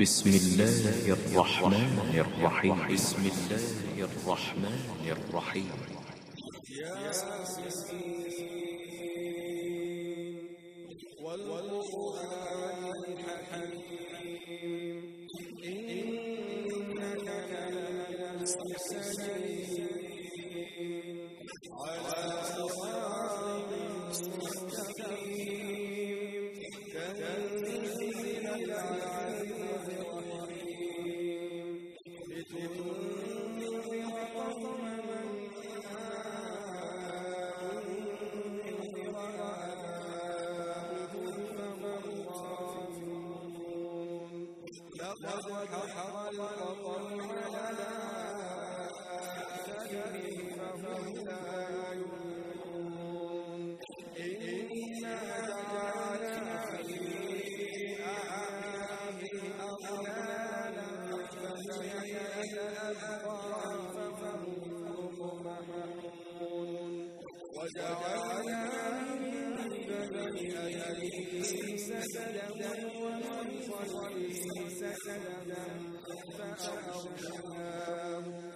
بسم الله الرحمن الرحيم. بسم الله الرحمن الرحيم. إنك على كذلك فهم لا يؤمنون إنا جعلنا في أعناقهم أغلالا فهي إلى فهم مقمحون وجعلنا من بني أيديهم سكنا ومن خلفهم سكنا فأغشناهم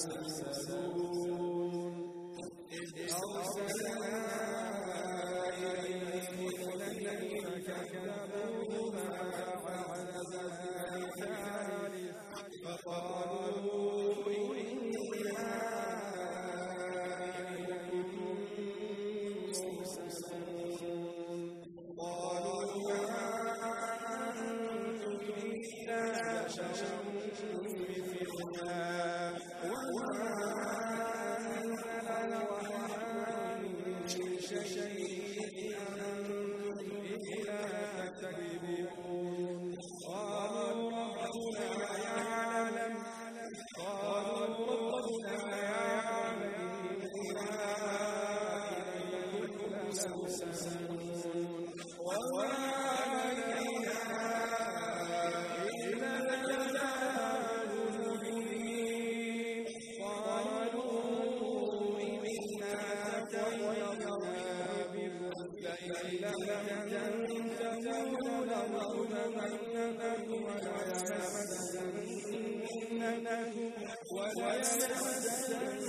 سلام لنرجمنكم ولا يمسنكم ولا يمسنكم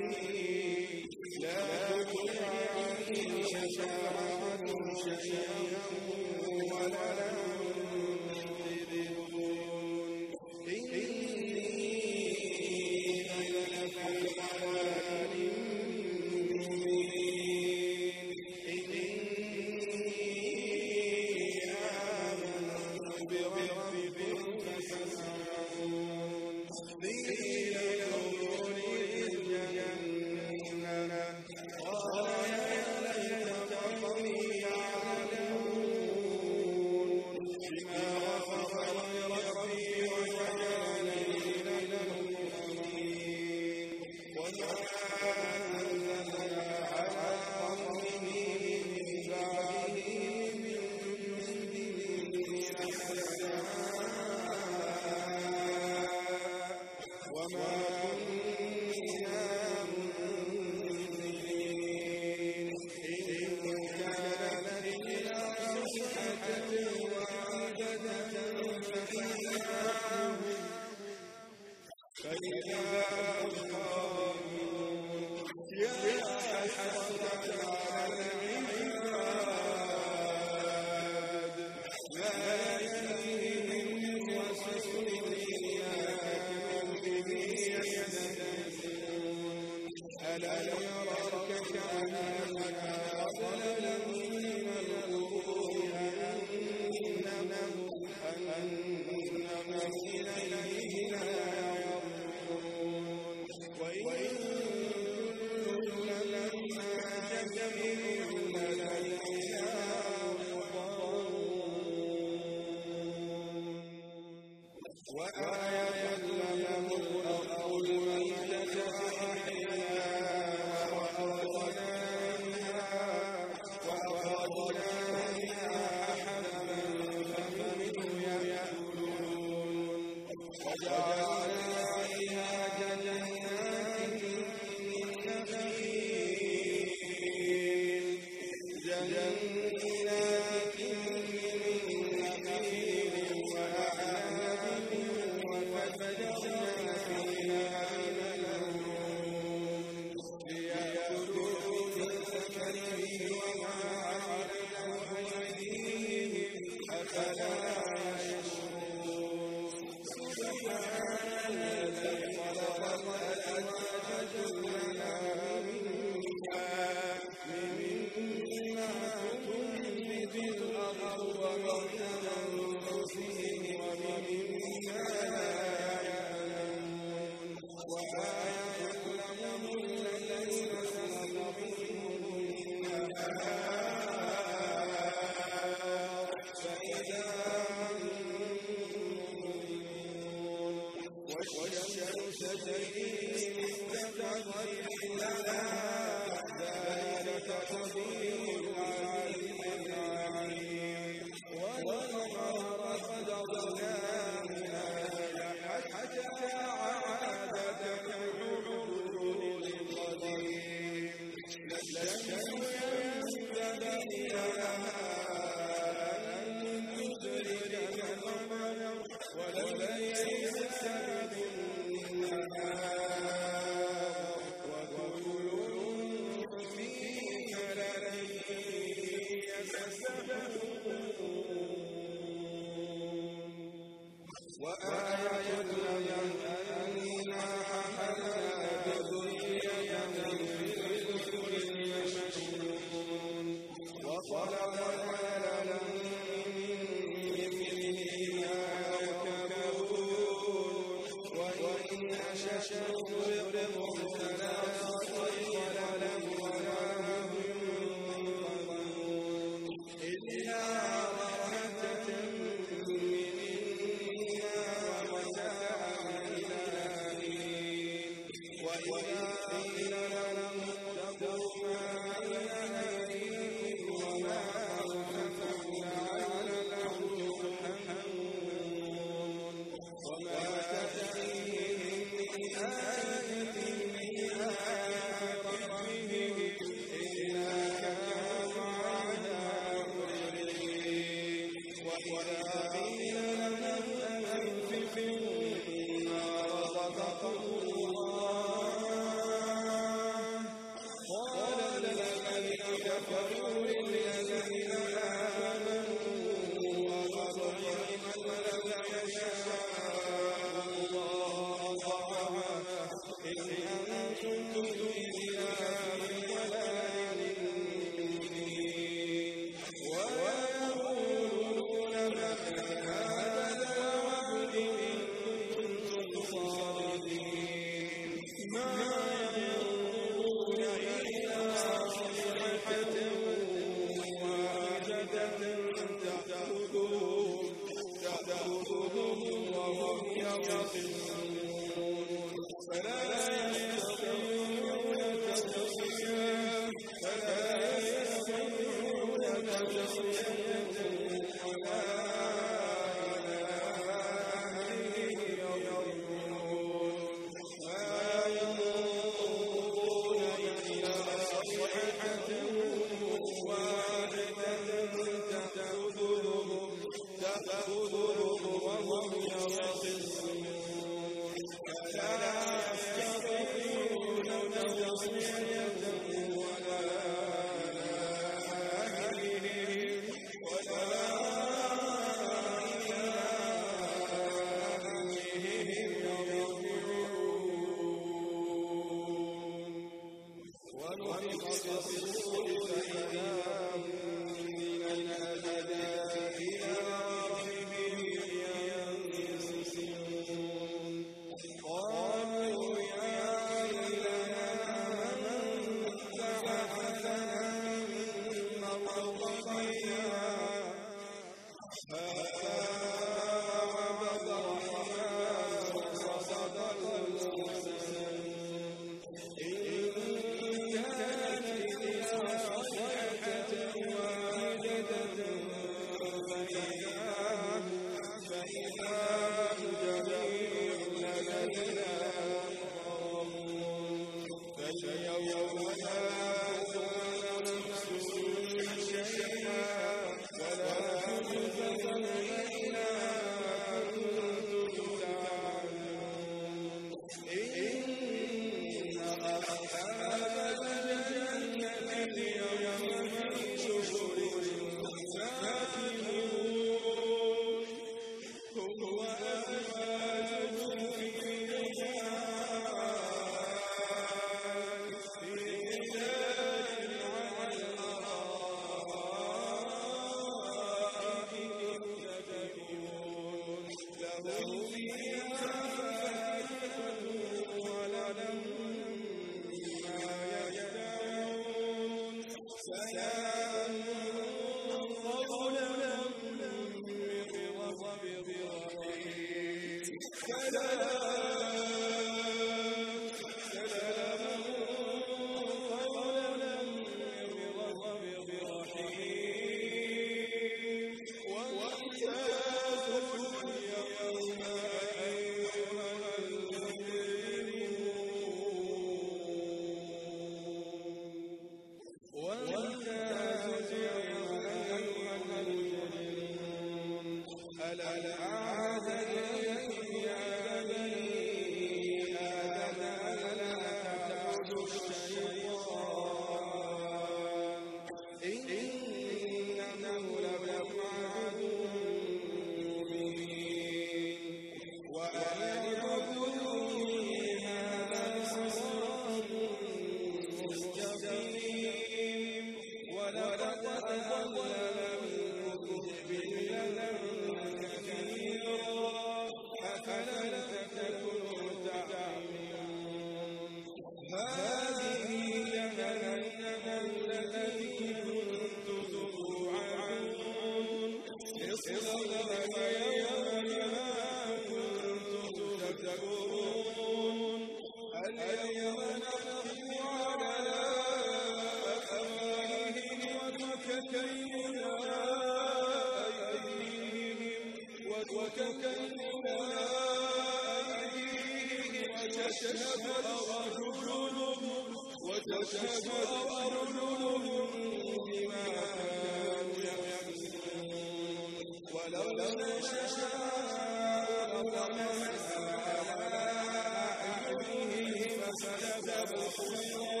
فاستبقوا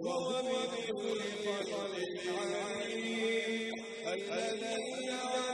وهو بكل خلق عليم. الذي جعل